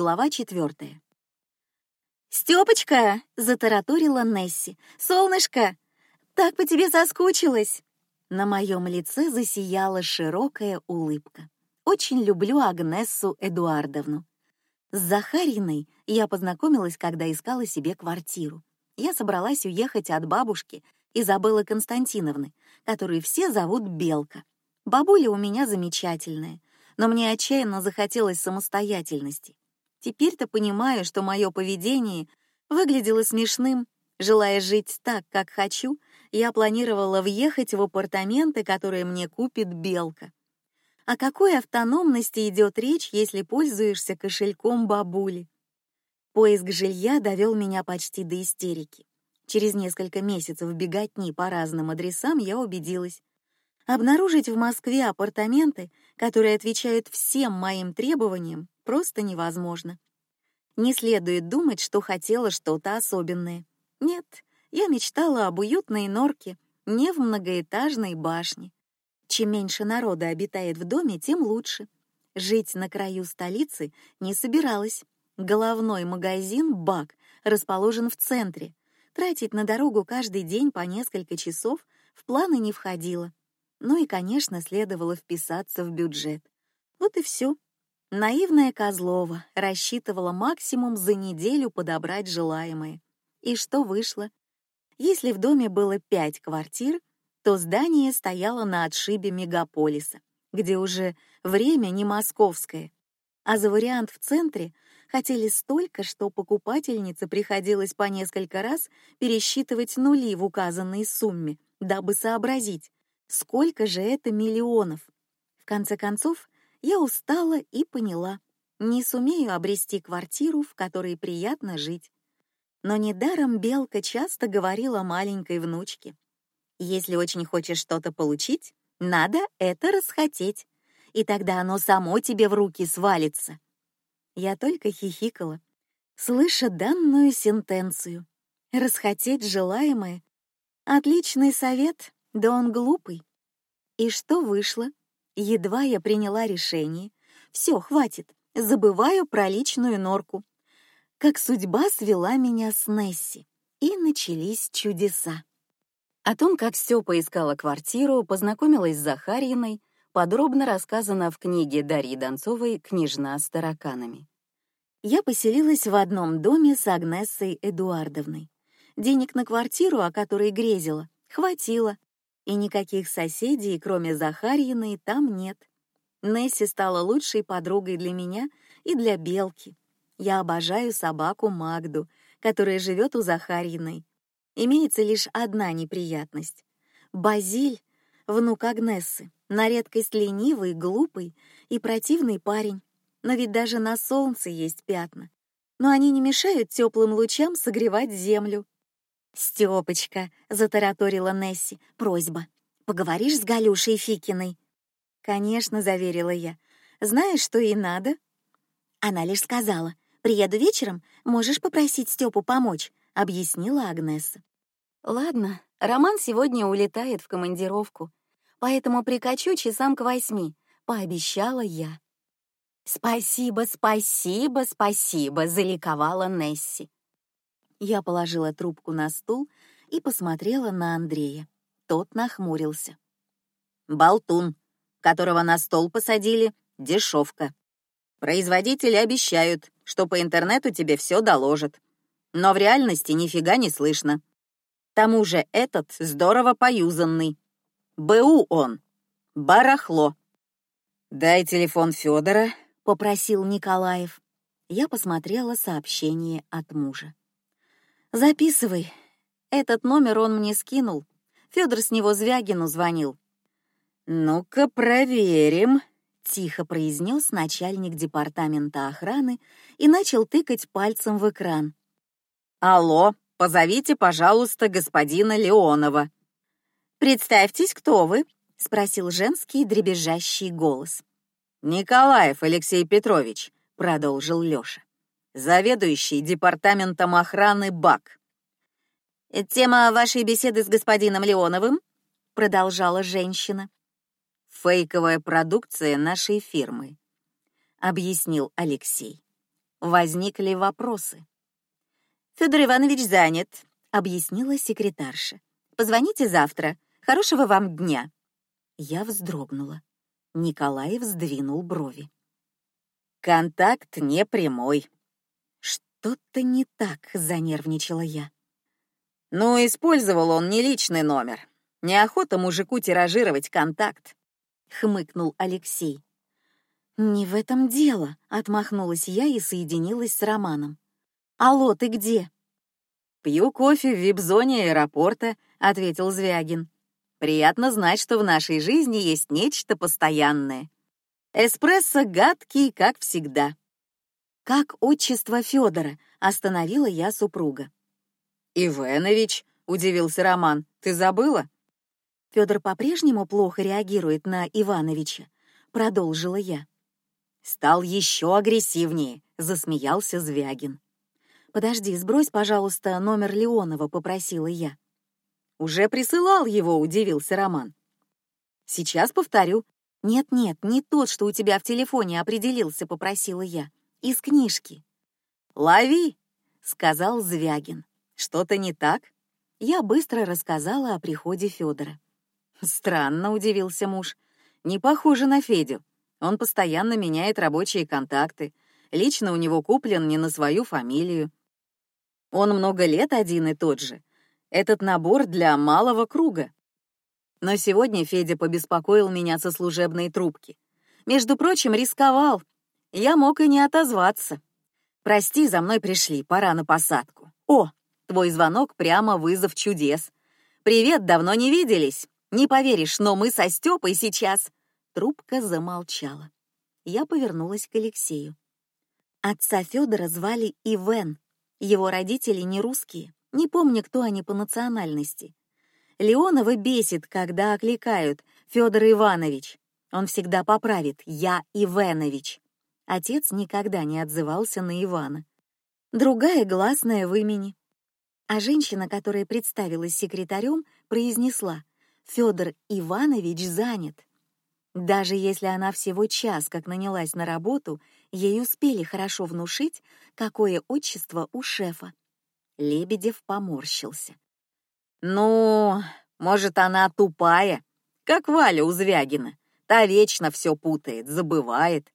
Глава четвертая. Стёпочка, затараторила Несси. Солнышко, так по тебе соскучилась. На моем лице засияла широкая улыбка. Очень люблю Агнессу Эдуардовну. С Захариной я познакомилась, когда искала себе квартиру. Я собралась уехать от бабушки Изабеллы Константиновны, которую все зовут Белка. Бабуля у меня замечательная, но мне отчаянно захотелось самостоятельности. Теперь-то понимаю, что мое поведение выглядело смешным. Желая жить так, как хочу, я планировала въехать в апартаменты, которые мне купит Белка. О какой автономности идет речь, если пользуешься кошельком бабули? Поиск жилья довел меня почти до истерики. Через несколько месяцев беготни по разным адресам я убедилась. Обнаружить в Москве апартаменты, которые отвечают всем моим требованиям, просто невозможно. Не следует думать, что хотела что-то особенное. Нет, я мечтала об уютной норке, не в многоэтажной башне. Чем меньше народа обитает в доме, тем лучше. Жить на краю столицы не собиралась. Головной магазин Бак расположен в центре. Тратить на дорогу каждый день по несколько часов в планы не входило. Ну и, конечно, следовало вписаться в бюджет. Вот и все. Наивная Козлова рассчитывала максимум за неделю подобрать желаемое. И что вышло? Если в доме было пять квартир, то здание стояло на отшибе мегаполиса, где уже время не московское, а за вариант в центре хотели столько, что покупательнице приходилось по несколько раз пересчитывать нули в указанной сумме, дабы сообразить, сколько же это миллионов. В конце концов, я устала и поняла, не сумею обрести квартиру, в которой приятно жить. Но недаром Белка часто говорила маленькой внучке: если очень хочешь что-то получить, надо это расхотеть, и тогда оно само тебе в руки свалится. Я только хихикала, слыша данную сентенцию. Расхотеть желаемое — отличный совет, да он глупый. И что вышло? Едва я приняла решение, все, хватит, забываю про личную норку. Как судьба свела меня с Несси, и начались чудеса. О том, как Степа искала квартиру, познакомилась с Захарьиной, подробно рассказано в книге Дарьи Донцовой «Княжна с тараканами». Я поселилась в одном доме с Агнессой Эдуардовной. Денег на квартиру, о которой грезила, хватило, и никаких соседей, кроме Захарьиной, там нет. Несси стала лучшей подругой для меня и для Белки. Я обожаю собаку Магду, которая живет у Захарьиной. Имеется лишь одна неприятность. Базиль, внук Агнессы, на редкость ленивый, глупый и противный парень. Но ведь даже на солнце есть пятна. Но они не мешают теплым лучам согревать землю. Стёпочка, затараторила Несси, просьба. Поговоришь с Галюшей Фикиной? Конечно, заверила я. Знаешь, что и надо? Она лишь сказала: приеду вечером, можешь попросить Степу помочь, объяснила Агнеса. Ладно, Роман сегодня улетает в командировку, поэтому прикачу часам к восьми, пообещала я. Спасибо, спасибо, спасибо, заликовала Несси. Я положила трубку на стул и посмотрела на Андрея. Тот нахмурился. Болтун, которого на стол посадили, дешевка. Производители обещают, что по интернету тебе все доложат, но в реальности нифига не слышно. К тому же этот здорово поюзанный. БУ он. Барахло. Дай телефон Федора, попросил Николаев. Я посмотрела сообщение от мужа. Записывай. Этот номер он мне скинул. Федор с него Звягину звонил. Ну-ка проверим, тихо произнес начальник департамента охраны и начал тыкать пальцем в экран. Алло, позовите, пожалуйста, господина Леонова. Представьтесь, кто вы? спросил женский дребезжащий голос. Николаев Алексей Петрович, продолжил Лёша заведующий департаментом охраны БАК. Тема вашей беседы с господином Леоновым, продолжала женщина. Фейковая продукция нашей фирмы, объяснил Алексей. возникли вопросы. Федор Иванович занят, объяснила секретарша. Позвоните завтра. Хорошего вам дня. Я вздрогнула. Николаев сдвинул брови. Контакт не прямой. Что-то не так, занервничала я. Ну, использовал он не личный номер. Неохота мужику тиражировать контакт, хмыкнул Алексей. Не в этом дело, отмахнулась я и соединилась с Романом. Алло, ты где? Пью кофе в вип-зоне аэропорта, ответил Звягин. Приятно знать, что в нашей жизни есть нечто постоянное. Эспрессо гадкий, как всегда. Как отчество Федора, остановила я супруга. Иванович, удивился Роман, ты забыла? Федор по-прежнему плохо реагирует на Ивановича, продолжила я. Стал еще агрессивнее, засмеялся Звягин. Подожди, сбрось, пожалуйста, номер Леонова, попросила я. Уже присылал его, удивился Роман. Сейчас повторю. Нет-нет, не тот, что у тебя в телефоне определился, попросила я. Из книжки. Лови, сказал Звягин. Что-то не так? Я быстро рассказала о приходе Федора. Странно, удивился муж. Не похоже на Федю. Он постоянно меняет рабочие контакты. Лично у него куплен не на свою фамилию. Он много лет один и тот же, этот набор для малого круга. Но сегодня Федя побеспокоил меня со служебной трубки. Между прочим, рисковал. Я мог и не отозваться. Прости, за мной пришли, пора на посадку. О, твой звонок прямо вызов чудес. Привет, давно не виделись. Не поверишь, но мы со Степой сейчас. Трубка замолчала. Я повернулась к Алексею. Отца Федора звали Ивен. Его родители не русские. Не помню, кто они по национальности. Леонова бесит, когда окликают Федор Иванович. Он всегда поправит «Я Иванович». Отец никогда не отзывался на Ивана. Другая гласная в имени. А женщина, которая представилась секретарем, произнесла «Федор Иванович занят». Даже если она всего час как нанялась на работу, ей успели хорошо внушить, какое отчество у шефа. Лебедев поморщился. Ну, может, она тупая, как Валя у Звягина. Та вечно все путает, забывает.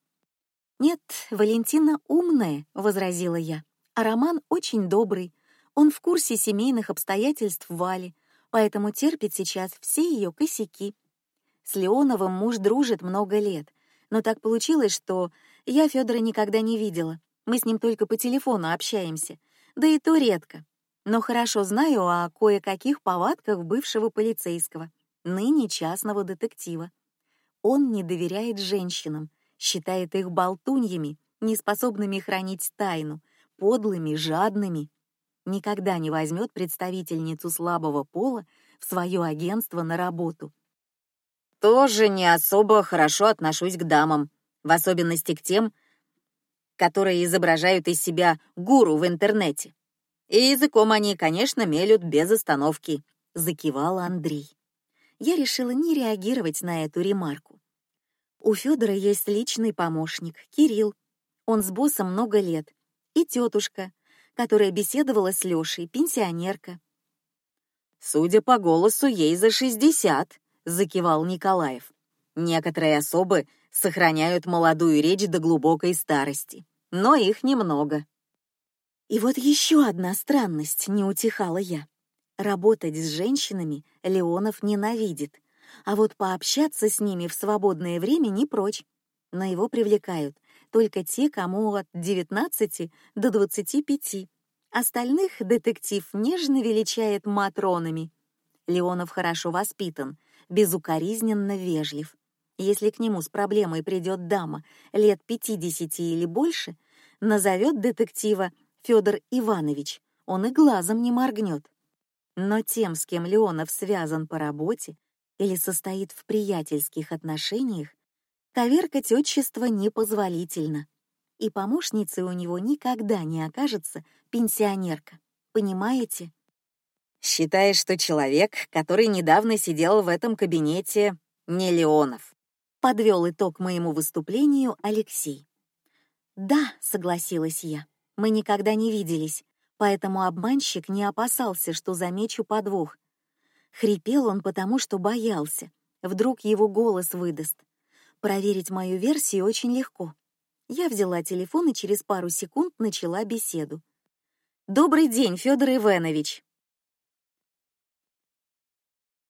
Нет, Валентина умная, возразила я. А Роман очень добрый. Он в курсе семейных обстоятельств Вали, поэтому терпит сейчас все ее косяки. С Леоновым муж дружит много лет, но так получилось, что я Федора никогда не видела. Мы с ним только по телефону общаемся, да и то редко. Но хорошо знаю о кое-каких повадках бывшего полицейского, ныне частного детектива. Он не доверяет женщинам, считает их болтуньями, неспособными хранить тайну, подлыми, жадными. Никогда не возьмет представительницу слабого пола в свое агентство на работу. Тоже не особо хорошо отношусь к дамам, в особенности к тем, которые изображают из себя гуру в интернете. И языком они, конечно, мелют без остановки, закивал Андрей. Я решила не реагировать на эту ремарку. У Федора есть личный помощник Кирилл. Он с боссом много лет, и тетушка, которая беседовала с Лешей, пенсионерка. Судя по голосу, ей за шестьдесят, закивал Николаев. Некоторые особы сохраняют молодую речь до глубокой старости но их немного. И вот еще одна странность не утихала я. Работать с женщинами Леонов ненавидит, а вот пообщаться с ними в свободное время не прочь. Но его привлекают только те, кому от 19 до 25. Остальных детектив нежно величает матронами. Леонов хорошо воспитан, безукоризненно вежлив. Если к нему с проблемой придет дама лет пятидесяти или больше, назовет детектива Федор Иванович, он и глазом не моргнет. Но тем, с кем Леонов связан по работе или состоит в приятельских отношениях, коверкать отчество непозволительно. И помощницей у него никогда не окажется пенсионерка. Понимаете? Считаешь, что человек, который недавно сидел в этом кабинете, не Леонов? Подвел итог моему выступлению Алексей. Да, согласилась я. Мы никогда не виделись, поэтому обманщик не опасался, что замечу подвох. Хрипел он потому, что боялся. Вдруг его голос выдаст. Проверить мою версию очень легко. Я взяла телефон и через пару секунд начала беседу. Добрый день, Федор Иванович.